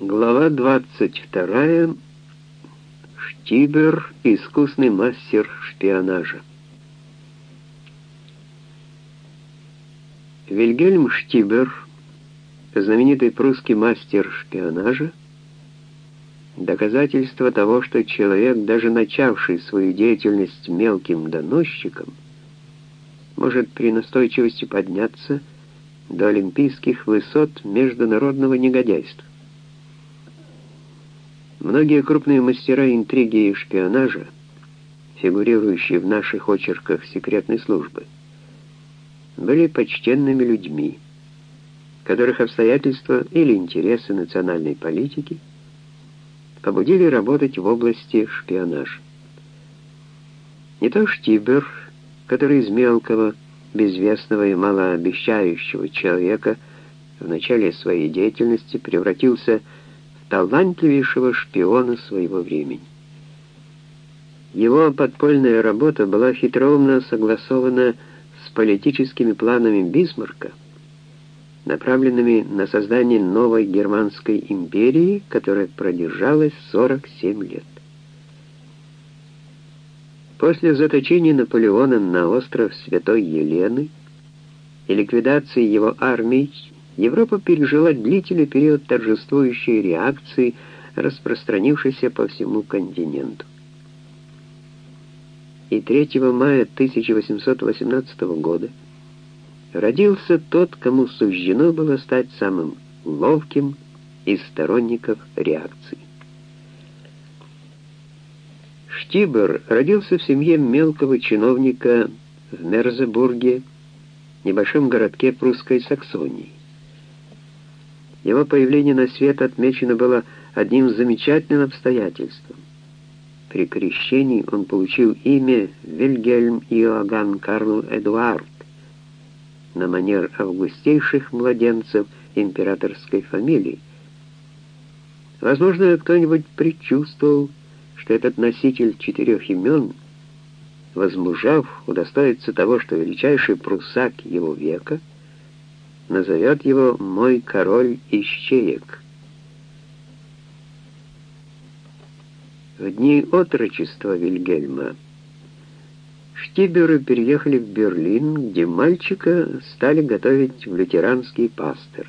Глава 22. Штибер — искусный мастер шпионажа. Вильгельм Штибер, знаменитый прусский мастер шпионажа, доказательство того, что человек, даже начавший свою деятельность мелким доносчиком, может при настойчивости подняться до олимпийских высот международного негодяйства. Многие крупные мастера интриги и шпионажа, фигурирующие в наших очерках секретной службы, были почтенными людьми, которых обстоятельства или интересы национальной политики побудили работать в области шпионажа. Не то Штибер, который из мелкого, безвестного и малообещающего человека в начале своей деятельности превратился в талантливейшего шпиона своего времени. Его подпольная работа была хитроумно согласована с политическими планами Бисмарка, направленными на создание новой германской империи, которая продержалась 47 лет. После заточения Наполеона на остров Святой Елены и ликвидации его армий Европа пережила длительный период торжествующей реакции, распространившейся по всему континенту. И 3 мая 1818 года родился тот, кому суждено было стать самым ловким из сторонников реакции. Штибер родился в семье мелкого чиновника в Мерзебурге, небольшом городке прусской Саксонии. Его появление на свет отмечено было одним замечательным обстоятельством. При крещении он получил имя Вильгельм Иоганн Карл Эдуард на манер августейших младенцев императорской фамилии. Возможно, кто-нибудь предчувствовал, что этот носитель четырех имен, возмужав, удостоится того, что величайший прусак его века — назовет его «мой король ищеек». В дни отрочества Вильгельма Штиберы переехали в Берлин, где мальчика стали готовить в лютеранские пасторы.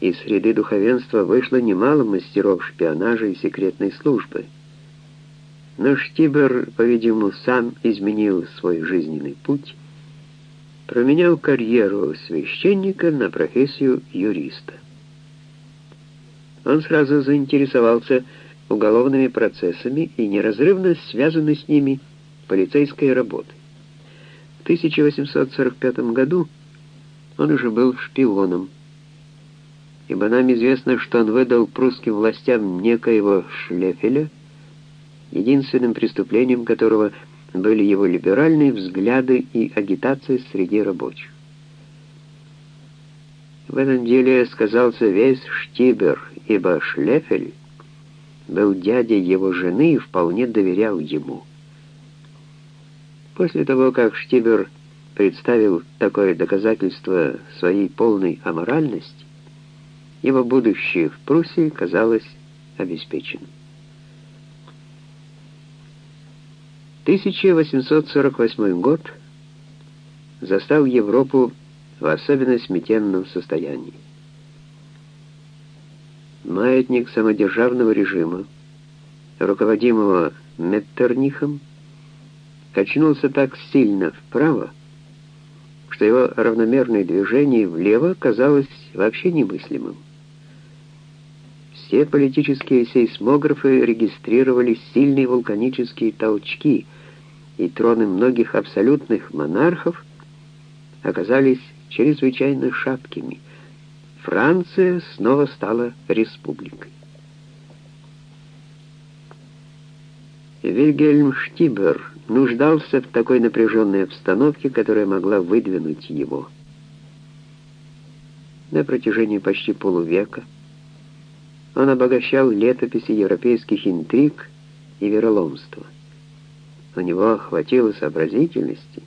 Из среды духовенства вышло немало мастеров шпионажа и секретной службы. Но Штибер, по-видимому, сам изменил свой жизненный путь променял карьеру священника на профессию юриста. Он сразу заинтересовался уголовными процессами и неразрывно связанной с ними полицейской работой. В 1845 году он уже был шпионом, ибо нам известно, что он выдал прусским властям некоего Шлефеля, единственным преступлением которого – были его либеральные взгляды и агитация среди рабочих. В этом деле сказался весь Штибер, ибо Шлефель был дядей его жены и вполне доверял ему. После того, как Штибер представил такое доказательство своей полной аморальности, его будущее в Пруссии казалось обеспеченным. 1848 год застал Европу в особенно сметенном состоянии. Маятник самодержавного режима, руководимого Меттернихом, качнулся так сильно вправо, что его равномерное движение влево казалось вообще немыслимым. Все политические сейсмографы регистрировали сильные вулканические толчки – и троны многих абсолютных монархов оказались чрезвычайно шаткими. Франция снова стала республикой. Вильгельм Штибер нуждался в такой напряженной обстановке, которая могла выдвинуть его. На протяжении почти полувека он обогащал летописи европейских интриг и вероломства у него хватило сообразительности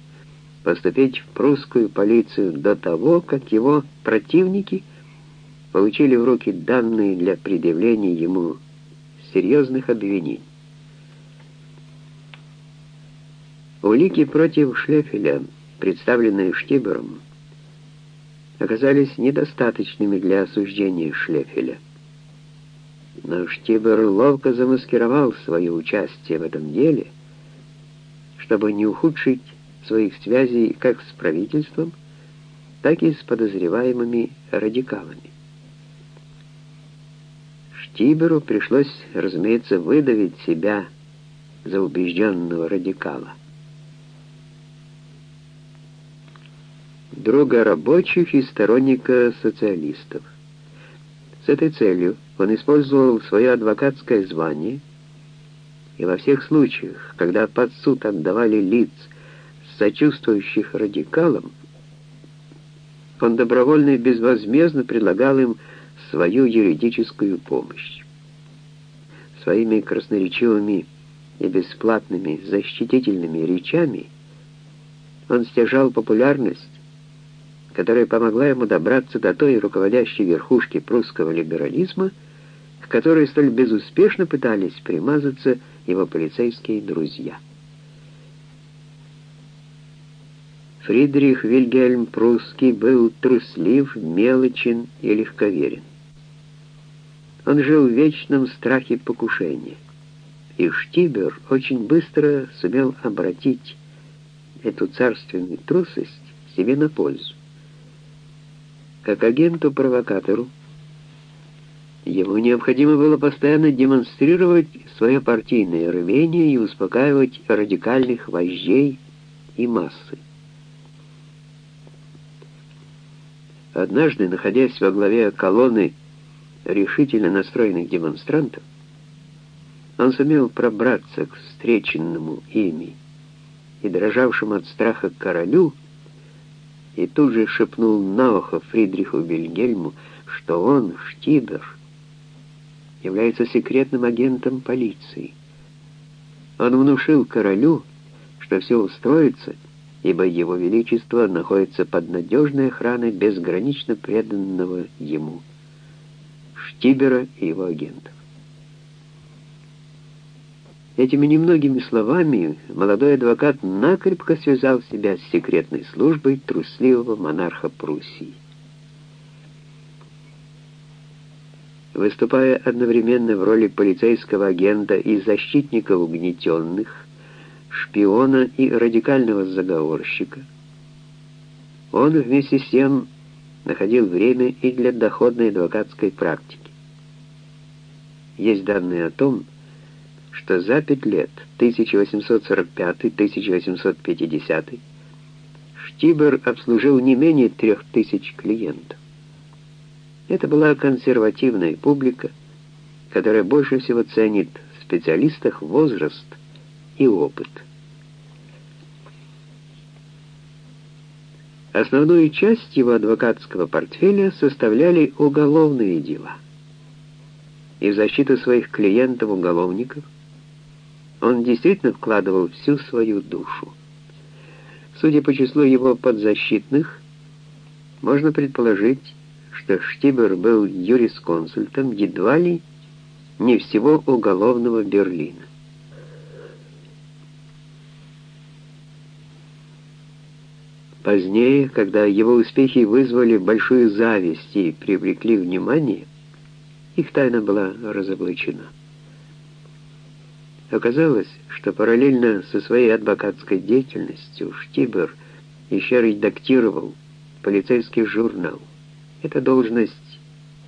поступить в прусскую полицию до того, как его противники получили в руки данные для предъявления ему серьезных обвинений. Улики против Шлефеля, представленные Штибером, оказались недостаточными для осуждения Шлефеля. Но Штибер ловко замаскировал свое участие в этом деле, чтобы не ухудшить своих связей как с правительством, так и с подозреваемыми радикалами. Штиберу пришлось, разумеется, выдавить себя за убежденного радикала. друга рабочих и сторонника социалистов. С этой целью он использовал свое адвокатское звание и во всех случаях, когда под суд отдавали лиц, сочувствующих радикалам, он добровольно и безвозмездно предлагал им свою юридическую помощь. Своими красноречивыми и бесплатными защитительными речами он стяжал популярность которая помогла ему добраться до той руководящей верхушки прусского либерализма, к которой столь безуспешно пытались примазаться его полицейские друзья. Фридрих Вильгельм Прусский был труслив, мелочен и легковерен. Он жил в вечном страхе покушения, и Штибер очень быстро сумел обратить эту царственную трусость себе на пользу. Как агенту-провокатору, ему необходимо было постоянно демонстрировать свое партийное рвение и успокаивать радикальных вождей и массы. Однажды, находясь во главе колонны решительно настроенных демонстрантов, он сумел пробраться к встреченному ими и дрожавшему от страха королю, и тут же шепнул на ухо Фридриху Вильгельму, что он, Штибер, является секретным агентом полиции. Он внушил королю, что все устроится, ибо его величество находится под надежной охраной безгранично преданного ему Штибера и его агентов. Этими немногими словами молодой адвокат накрепко связал себя с секретной службой трусливого монарха Пруссии. Выступая одновременно в роли полицейского агента и защитника угнетенных, шпиона и радикального заговорщика, он вместе с тем находил время и для доходной адвокатской практики. Есть данные о том, что за пять лет, 1845-1850, Штибер обслужил не менее трех тысяч клиентов. Это была консервативная публика, которая больше всего ценит в специалистах возраст и опыт. Основную часть его адвокатского портфеля составляли уголовные дела. И в защиту своих клиентов-уголовников он действительно вкладывал всю свою душу. Судя по числу его подзащитных, можно предположить, что Штибер был юрисконсультом едва ли не всего уголовного Берлина. Позднее, когда его успехи вызвали большую зависть и привлекли внимание, их тайна была разоблачена. Оказалось, что параллельно со своей адвокатской деятельностью Штибер еще редактировал полицейский журнал. Эта должность,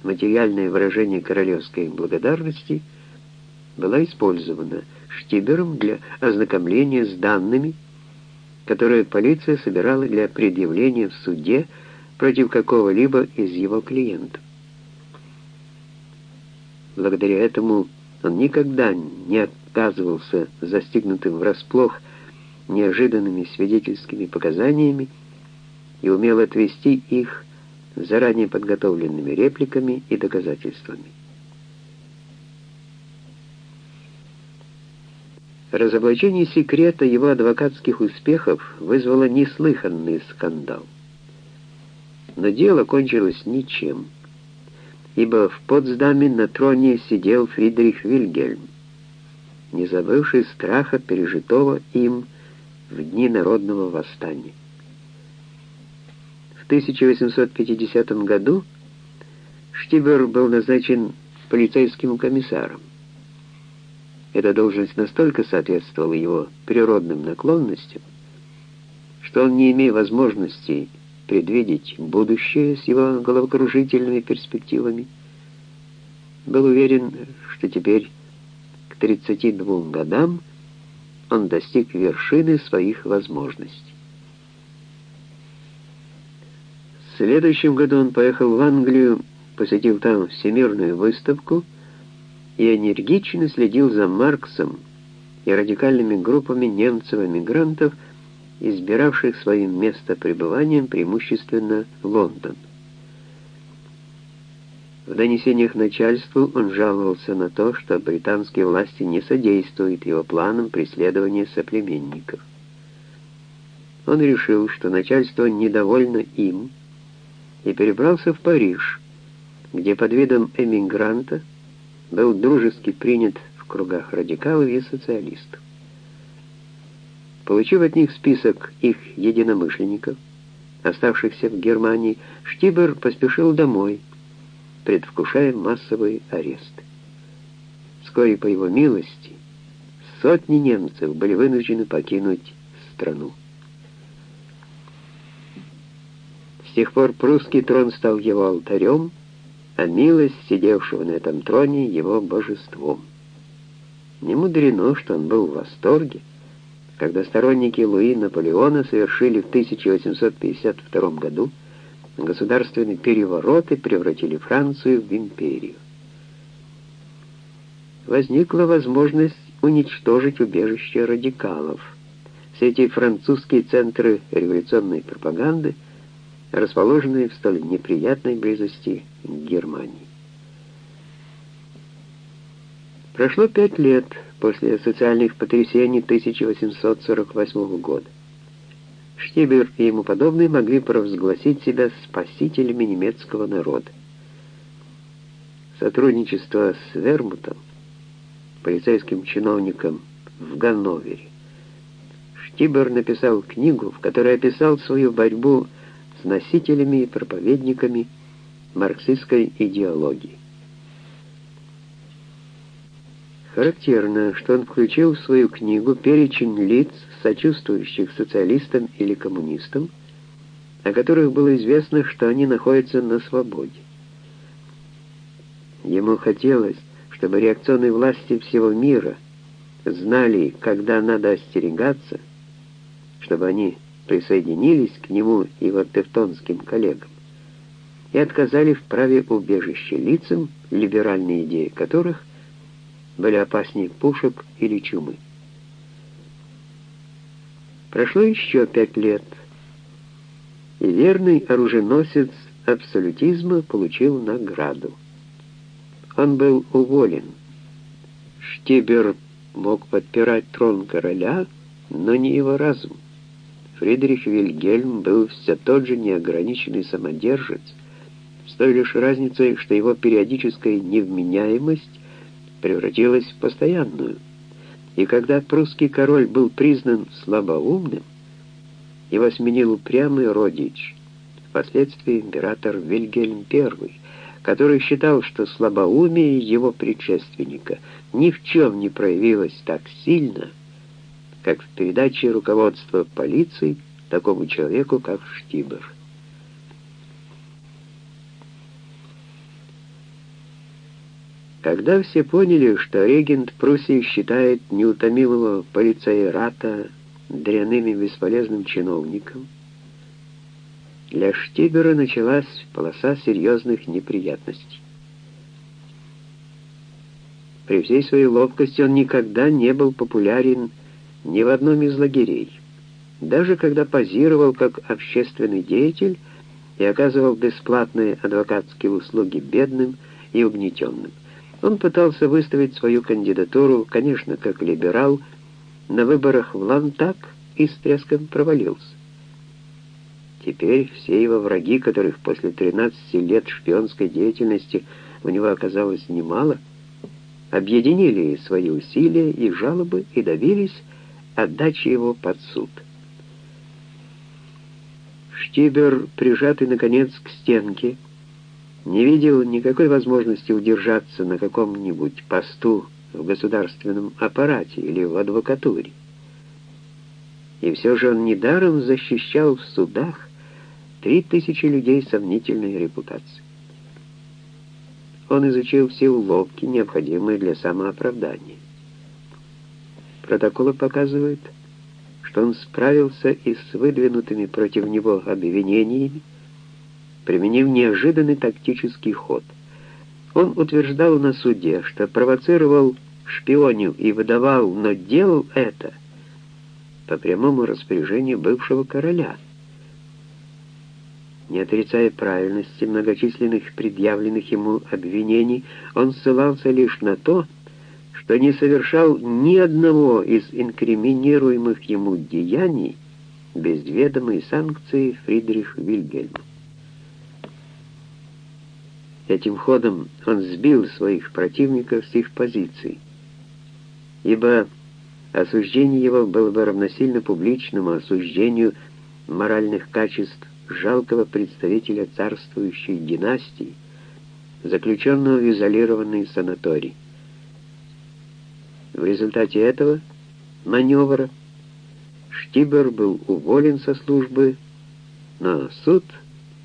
материальное выражение королевской благодарности, была использована Штибером для ознакомления с данными, которые полиция собирала для предъявления в суде против какого-либо из его клиентов. Благодаря этому он никогда не оказывался застигнутым врасплох неожиданными свидетельскими показаниями и умел отвести их заранее подготовленными репликами и доказательствами. Разоблачение секрета его адвокатских успехов вызвало неслыханный скандал. Но дело кончилось ничем. ибо в Потсдаме на троне сидел Фридрих Вильгельм, не забывший страха, пережитого им в дни народного восстания. В 1850 году Штибер был назначен полицейским комиссаром. Эта должность настолько соответствовала его природным наклонностям, что он, не имея возможности предвидеть будущее с его головокружительными перспективами, был уверен, что теперь к 32 годам он достиг вершины своих возможностей. В следующем году он поехал в Англию, посетил там всемирную выставку и энергично следил за Марксом и радикальными группами немцев-эмигрантов, избиравших своим местопребыванием преимущественно Лондон. В донесениях начальству он жаловался на то, что британские власти не содействуют его планам преследования соплеменников. Он решил, что начальство недовольно им, и перебрался в Париж, где под видом эмигранта был дружески принят в кругах радикалов и социалистов. Получив от них список их единомышленников, оставшихся в Германии, Штибер поспешил домой, предвкушая массовый арест. Вскоре по его милости сотни немцев были вынуждены покинуть страну. С тех пор прусский трон стал его алтарем, а милость сидевшего на этом троне его божеством. Не мудрено, что он был в восторге, когда сторонники Луи Наполеона совершили в 1852 году государственный переворот и превратили Францию в империю. Возникла возможность уничтожить убежище радикалов. Все эти французские центры революционной пропаганды, расположенные в столь неприятной близости к Германии. Прошло пять лет после социальных потрясений 1848 года. Штибер и ему подобные могли провозгласить себя спасителями немецкого народа. Сотрудничество с Вермутом, полицейским чиновником в Ганновере. Штибер написал книгу, в которой описал свою борьбу с носителями и проповедниками марксистской идеологии. Характерно, что он включил в свою книгу перечень лиц, сочувствующих социалистам или коммунистам, о которых было известно, что они находятся на свободе. Ему хотелось, чтобы реакционные власти всего мира знали, когда надо остерегаться, чтобы они присоединились к нему и его тевтонским коллегам и отказали в праве убежища лицам, либеральные идеи которых – были опаснее пушек или чумы. Прошло еще пять лет, и верный оруженосец абсолютизма получил награду. Он был уволен. Штибер мог подпирать трон короля, но не его разум. Фридрих Вильгельм был все тот же неограниченный самодержец, с той лишь разницей, что его периодическая невменяемость превратилась в постоянную. И когда прусский король был признан слабоумным, его сменил упрямый родич, впоследствии император Вильгельм I, который считал, что слабоумие его предшественника ни в чем не проявилось так сильно, как в передаче руководства полиции такому человеку, как Штибер. Когда все поняли, что регент Пруссии считает неутомимого полицейрата дряным и бесполезным чиновником, для Штибера началась полоса серьезных неприятностей. При всей своей ловкости он никогда не был популярен ни в одном из лагерей. Даже когда позировал как общественный деятель и оказывал бесплатные адвокатские услуги бедным и угнетенным. Он пытался выставить свою кандидатуру, конечно, как либерал, на выборах в Лантак и с треском провалился. Теперь все его враги, которых после 13 лет шпионской деятельности у него оказалось немало, объединили свои усилия и жалобы и добились отдачи его под суд. Штибер, прижатый, наконец, к стенке, не видел никакой возможности удержаться на каком-нибудь посту в государственном аппарате или в адвокатуре. И все же он недаром защищал в судах три тысячи людей сомнительной репутации. Он изучил все уловки, необходимые для самооправдания. Протоколы показывают, что он справился и с выдвинутыми против него обвинениями, применив неожиданный тактический ход. Он утверждал на суде, что провоцировал шпионю и выдавал, но делал это по прямому распоряжению бывшего короля. Не отрицая правильности многочисленных предъявленных ему обвинений, он ссылался лишь на то, что не совершал ни одного из инкриминируемых ему деяний без ведомой санкции Фридрих Вильгельма. Этим ходом он сбил своих противников с их позиций, ибо осуждение его было бы равносильно публичному осуждению моральных качеств жалкого представителя царствующей династии, заключенного в изолированный санаторий. В результате этого маневра Штибер был уволен со службы, но суд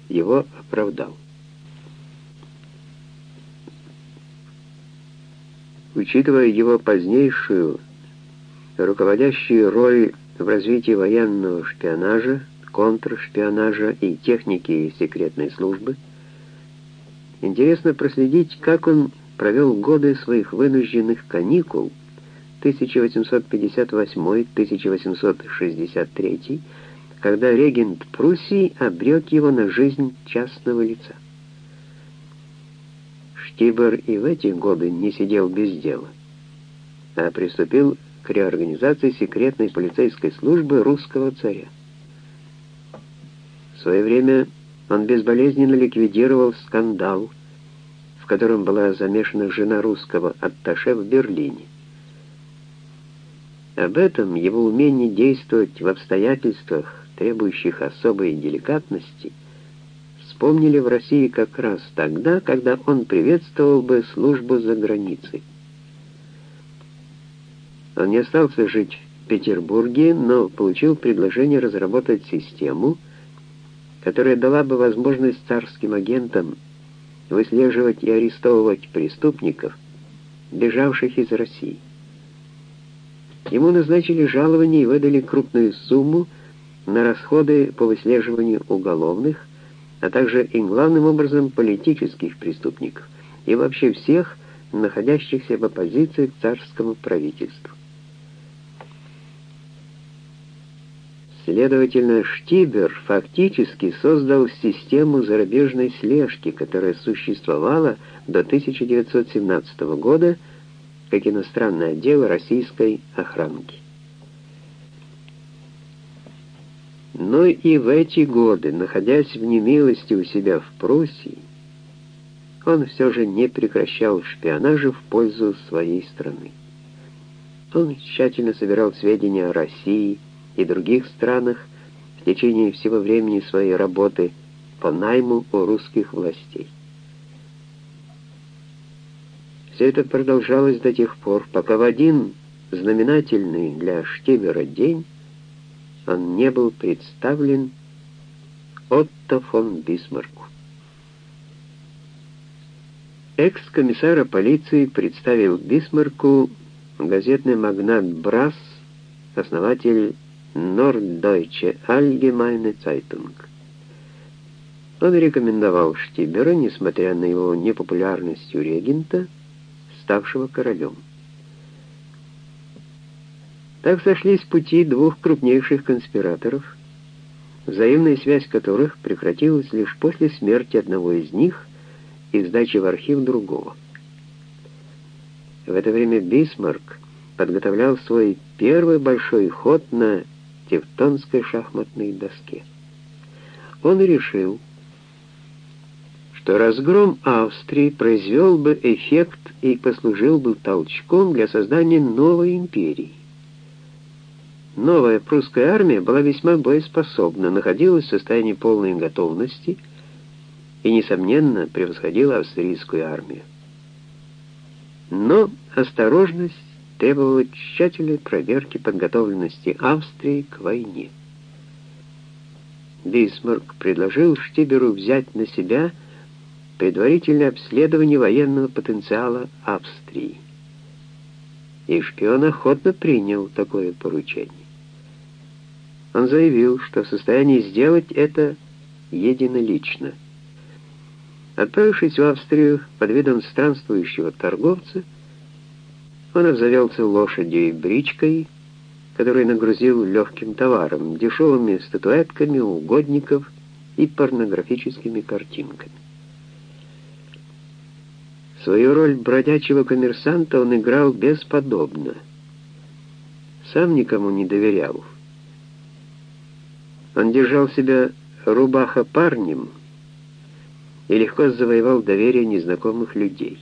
его оправдал. Учитывая его позднейшую руководящую роль в развитии военного шпионажа, контршпионажа и техники секретной службы, интересно проследить, как он провел годы своих вынужденных каникул 1858-1863, когда регент Пруссии обрек его на жизнь частного лица. Штибер и в эти годы не сидел без дела, а приступил к реорганизации секретной полицейской службы русского царя. В свое время он безболезненно ликвидировал скандал, в котором была замешана жена русского атташе в Берлине. Об этом его умении действовать в обстоятельствах, требующих особой деликатности, вспомнили в России как раз тогда, когда он приветствовал бы службу за границей. Он не остался жить в Петербурге, но получил предложение разработать систему, которая дала бы возможность царским агентам выслеживать и арестовывать преступников, бежавших из России. Ему назначили жалование и выдали крупную сумму на расходы по выслеживанию уголовных, а также и главным образом политических преступников и вообще всех, находящихся в оппозиции к царскому правительству. Следовательно, Штибер фактически создал систему зарубежной слежки, которая существовала до 1917 года как иностранное отдел российской охранки. Но и в эти годы, находясь в немилости у себя в Пруссии, он все же не прекращал шпионажа в пользу своей страны. Он тщательно собирал сведения о России и других странах в течение всего времени своей работы по найму у русских властей. Все это продолжалось до тех пор, пока в один знаменательный для Штибера день он не был представлен Отто фон Бисмарку. Экс-комиссара полиции представил Бисмарку газетный магнат Брас, основатель Norddeutsche Allgemeine Zeitung. Он рекомендовал Штибера, несмотря на его непопулярность у регента, ставшего королем. Так сошлись пути двух крупнейших конспираторов, взаимная связь которых прекратилась лишь после смерти одного из них и сдачи в архив другого. В это время Бисмарк подготовлял свой первый большой ход на тевтонской шахматной доске. он решил, что разгром Австрии произвел бы эффект и послужил бы толчком для создания новой империи. Новая прусская армия была весьма боеспособна, находилась в состоянии полной готовности и, несомненно, превосходила австрийскую армию. Но осторожность требовала тщательной проверки подготовленности Австрии к войне. Бисмарк предложил Штиберу взять на себя предварительное обследование военного потенциала Австрии. И шпион охотно принял такое поручение. Он заявил, что в состоянии сделать это единолично. Отправившись в Австрию под видом странствующего торговца, он обзавелся лошадью и бричкой, который нагрузил легким товаром, дешевыми статуэтками, угодников и порнографическими картинками. Свою роль бродячего коммерсанта он играл бесподобно. Сам никому не доверял. Он держал себя рубаха парнем и легко завоевал доверие незнакомых людей.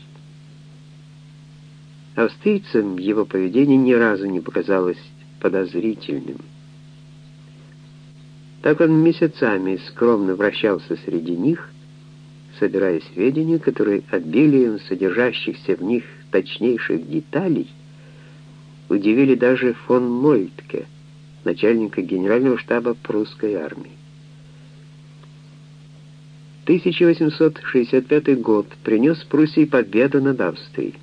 Австрийцам его поведение ни разу не показалось подозрительным. Так он месяцами скромно вращался среди них, собирая сведения, которые обилием содержащихся в них точнейших деталей удивили даже фон Мольтке, начальника генерального штаба прусской армии. 1865 год принес Пруссии победу над Австрией.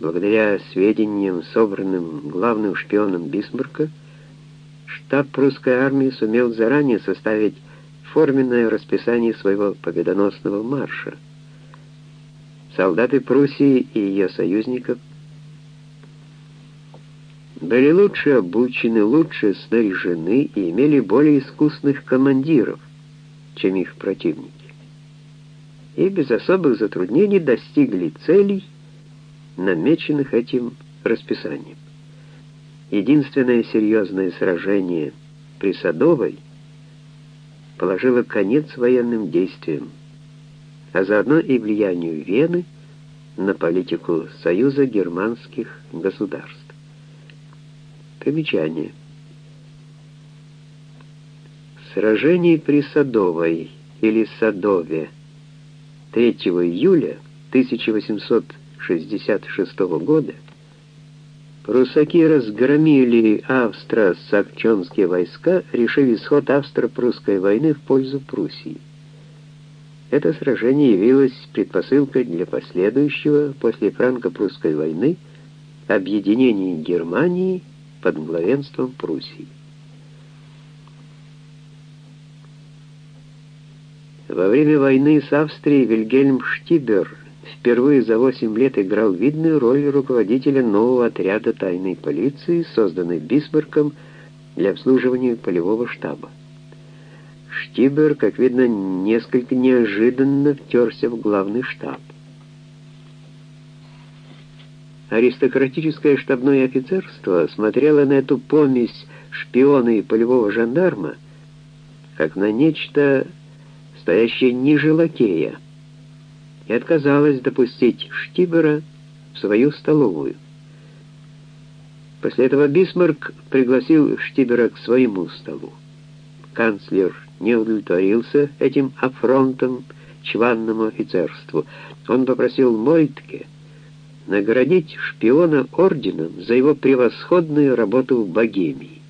Благодаря сведениям, собранным главным шпионом Бисмарка, штаб прусской армии сумел заранее составить форменное расписание своего победоносного марша. Солдаты Пруссии и ее союзников были лучше обучены, лучше снаряжены и имели более искусных командиров, чем их противники. И без особых затруднений достигли целей, намеченных этим расписанием. Единственное серьезное сражение при Садовой положило конец военным действиям, а заодно и влиянию Вены на политику Союза германских государств. Примечание. Сражение при Садовой или Садове 3 июля 1866 года прусаки разгромили австро-сакчонские войска, решив исход австро-прусской войны в пользу Пруссии. Это сражение явилось предпосылкой для последующего после франко-прусской войны объединения Германии под главенством Пруссии. Во время войны с Австрией Вильгельм Штибер впервые за 8 лет играл видную роль руководителя нового отряда тайной полиции, созданной Бисмарком для обслуживания полевого штаба. Штибер, как видно, несколько неожиданно втерся в главный штаб. Аристократическое штабное офицерство смотрело на эту помесь шпиона и полевого жандарма как на нечто, стоящее ниже лакея, и отказалось допустить Штибера в свою столовую. После этого Бисмарк пригласил Штибера к своему столу. Канцлер не удовлетворился этим афронтом чванному офицерству. Он попросил Мойтке наградить шпиона орденом за его превосходную работу в Богемии.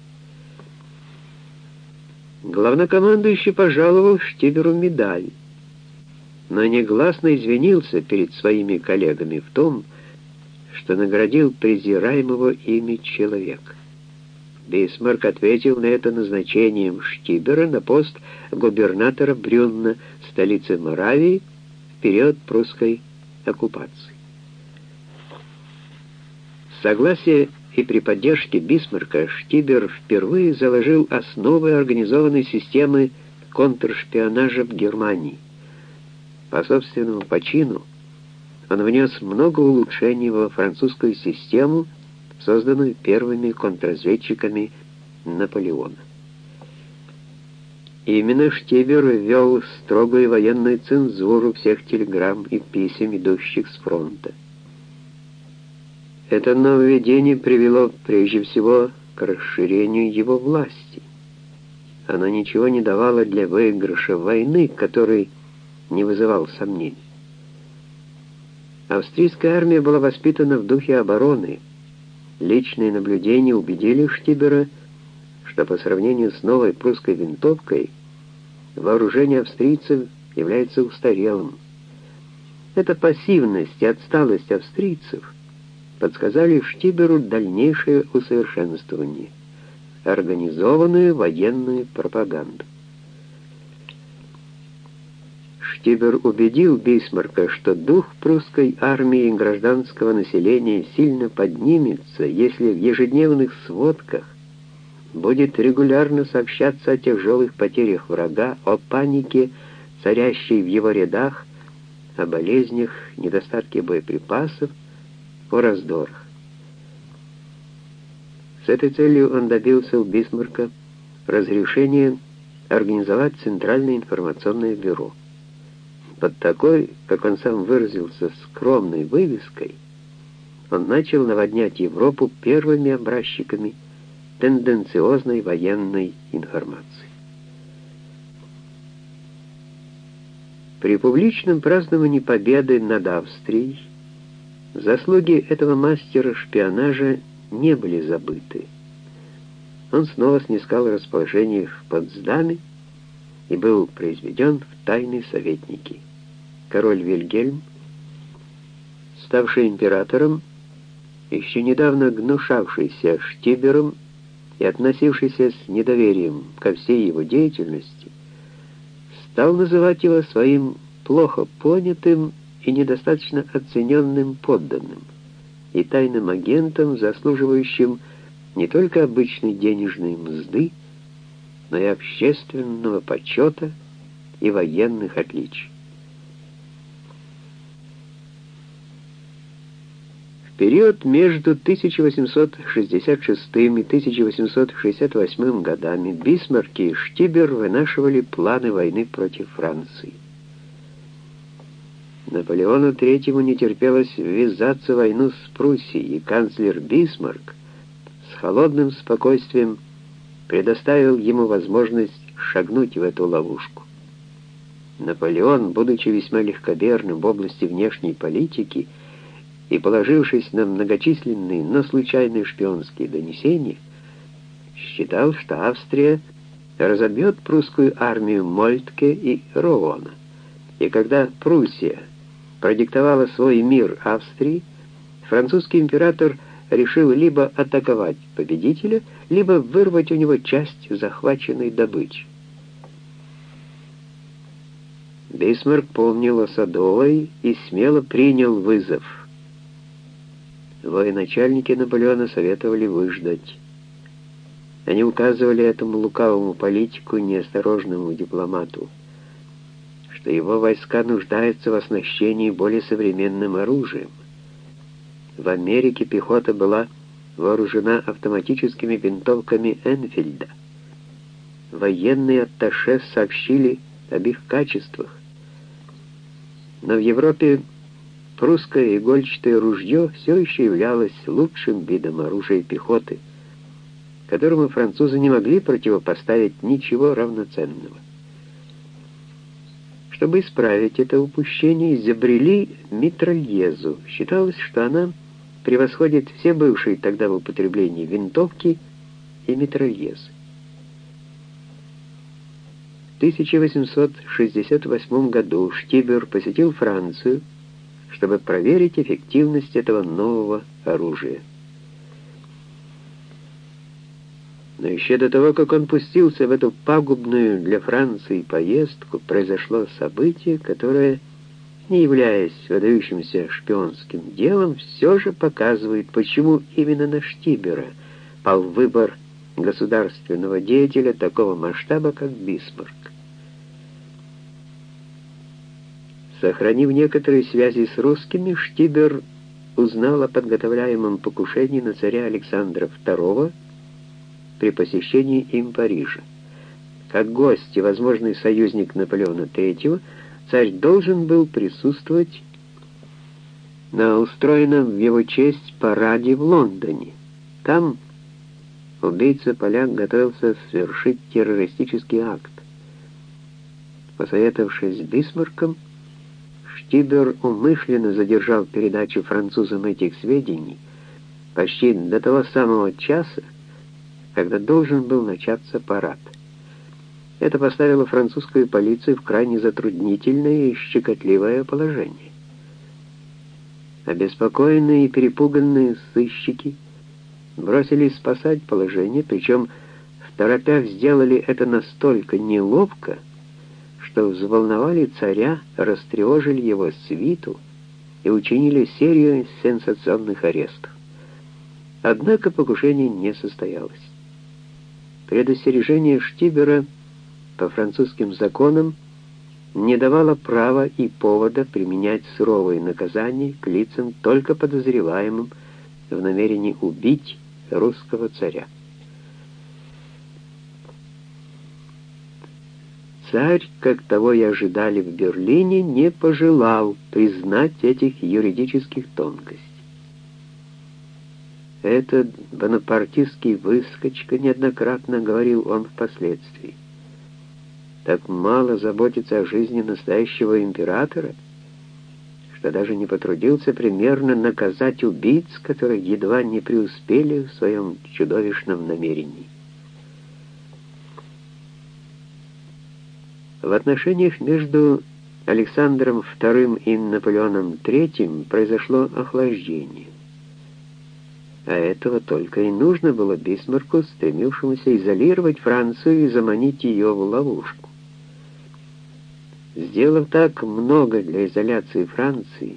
Главнокомандующий пожаловал Штиберу медаль, но негласно извинился перед своими коллегами в том, что наградил презираемого ими человека. Бисмарк ответил на это назначением Штибера на пост губернатора Брюнна, столицы Моравии, в период прусской оккупации. Согласие и при поддержке Бисмарка Штибер впервые заложил основы организованной системы контршпионажа в Германии. По собственному почину он внес много улучшений во французскую систему, созданную первыми контрразведчиками Наполеона. Именно Штибер ввел строгую военную цензуру всех телеграмм и писем, идущих с фронта. Это нововведение привело прежде всего к расширению его власти. Оно ничего не давало для выигрыша войны, который не вызывал сомнений. Австрийская армия была воспитана в духе обороны. Личные наблюдения убедили Штибера, что по сравнению с новой прусской винтовкой вооружение австрийцев является устарелым. Эта пассивность и отсталость австрийцев подсказали Штиберу дальнейшее усовершенствование, организованную военную пропаганду. Штибер убедил Бисмарка, что дух прусской армии и гражданского населения сильно поднимется, если в ежедневных сводках будет регулярно сообщаться о тяжелых потерях врага, о панике, царящей в его рядах, о болезнях, недостатке боеприпасов, о раздорах. С этой целью он добился у Бисмарка разрешения организовать Центральное информационное бюро. Под такой, как он сам выразился, скромной вывеской, он начал наводнять Европу первыми образчиками тенденциозной военной информации. При публичном праздновании победы над Австрией заслуги этого мастера шпионажа не были забыты. Он снова снискал расположение в Потсдаме и был произведен в тайные советники. Король Вильгельм, ставший императором, еще недавно гнушавшийся Штибером и относившийся с недоверием ко всей его деятельности, стал называть его своим плохо понятым и недостаточно оцененным подданным, и тайным агентом, заслуживающим не только обычной денежной мзды, но и общественного почета и военных отличий. Период между 1866 и 1868 годами Бисмарк и Штибер вынашивали планы войны против Франции. Наполеону III не терпелось ввязаться в войну с Пруссией, и канцлер Бисмарк с холодным спокойствием предоставил ему возможность шагнуть в эту ловушку. Наполеон, будучи весьма легкоберным в области внешней политики, и, положившись на многочисленные, но случайные шпионские донесения, считал, что Австрия разобьет прусскую армию Мольтке и Роуана. И когда Пруссия продиктовала свой мир Австрии, французский император решил либо атаковать победителя, либо вырвать у него часть захваченной добычи. Бисмарк помнил о Садовой и смело принял вызов – Военачальники Наполеона советовали выждать. Они указывали этому лукавому политику, неосторожному дипломату, что его войска нуждаются в оснащении более современным оружием. В Америке пехота была вооружена автоматическими винтовками Энфильда. Военные атташе сообщили об их качествах. Но в Европе прусское игольчатое ружье все еще являлось лучшим видом оружия пехоты, которому французы не могли противопоставить ничего равноценного. Чтобы исправить это упущение, изобрели митральезу. Считалось, что она превосходит все бывшие тогда в употреблении винтовки и митральезы. В 1868 году Штибер посетил Францию, чтобы проверить эффективность этого нового оружия. Но еще до того, как он пустился в эту пагубную для Франции поездку, произошло событие, которое, не являясь выдающимся шпионским делом, все же показывает, почему именно на Штибера пал выбор государственного деятеля такого масштаба, как Бисмарк. Сохранив некоторые связи с русскими, Штибер узнал о подготовляемом покушении на царя Александра II при посещении им Парижа. Как гость и возможный союзник Наполеона III, царь должен был присутствовать на устроенном в его честь параде в Лондоне. Там убийца-поляк готовился совершить террористический акт. Посоветовавшись с Бисмарком, Штибер умышленно задержал передачу французам этих сведений почти до того самого часа, когда должен был начаться парад. Это поставило французскую полицию в крайне затруднительное и щекотливое положение. Обеспокоенные и перепуганные сыщики бросились спасать положение, причем в торопях сделали это настолько неловко, что взволновали царя, растревожили его свиту и учинили серию сенсационных арестов. Однако покушение не состоялось. Предостережение Штибера по французским законам не давало права и повода применять суровые наказания к лицам только подозреваемым в намерении убить русского царя. Царь, как того и ожидали в Берлине, не пожелал признать этих юридических тонкостей. Этот бонапартистский выскочка, неоднократно говорил он впоследствии, так мало заботится о жизни настоящего императора, что даже не потрудился примерно наказать убийц, которые едва не преуспели в своем чудовищном намерении. В отношениях между Александром II и Наполеоном III произошло охлаждение. А этого только и нужно было Бисмарку, стремившемуся изолировать Францию и заманить ее в ловушку. Сделав так много для изоляции Франции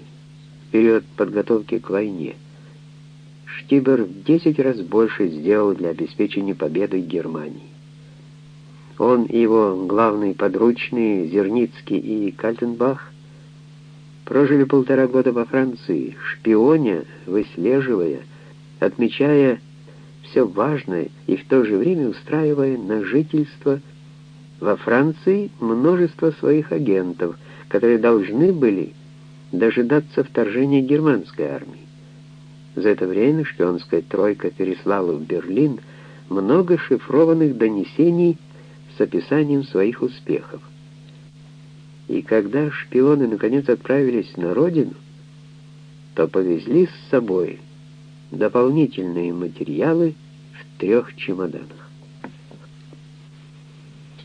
в период подготовки к войне, Штибер в 10 раз больше сделал для обеспечения победы Германии. Он и его главные подручные Зерницкий и Кальтенбах прожили полтора года во Франции, шпионя, выслеживая, отмечая все важное и в то же время устраивая на жительство во Франции множество своих агентов, которые должны были дожидаться вторжения германской армии. За это время шпионская тройка переслала в Берлин много шифрованных донесений описанием своих успехов. И когда шпионы наконец отправились на родину, то повезли с собой дополнительные материалы в трех чемоданах.